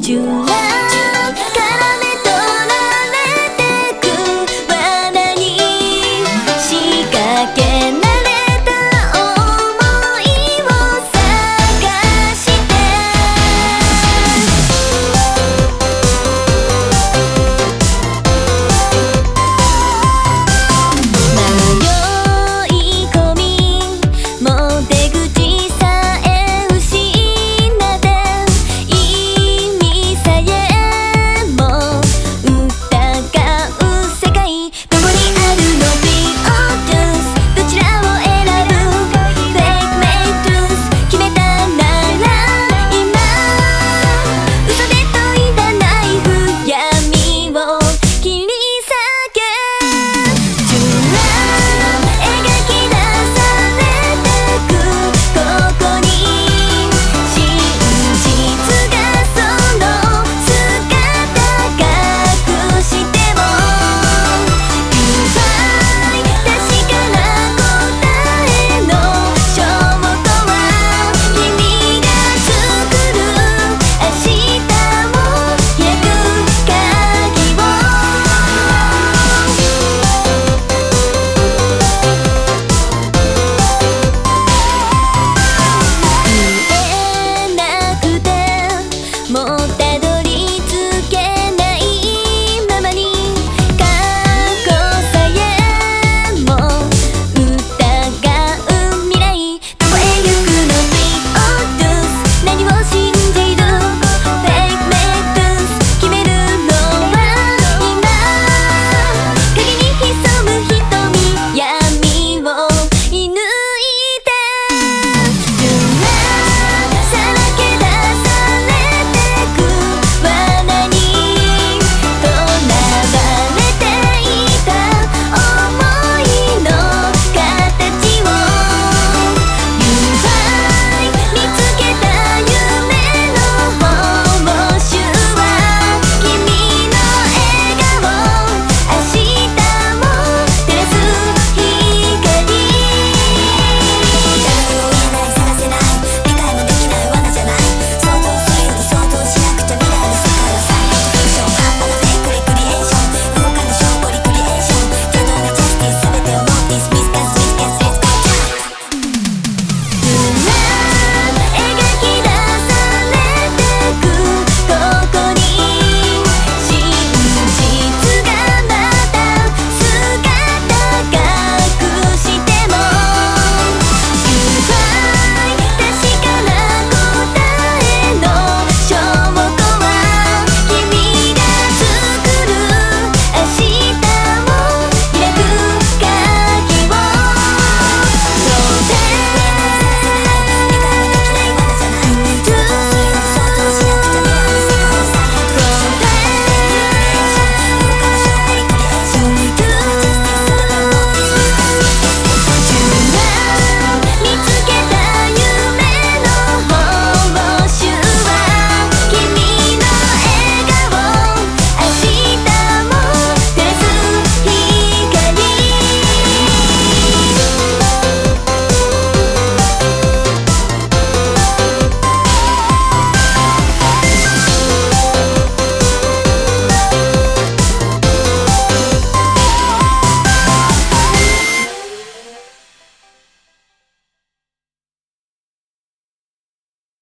就来。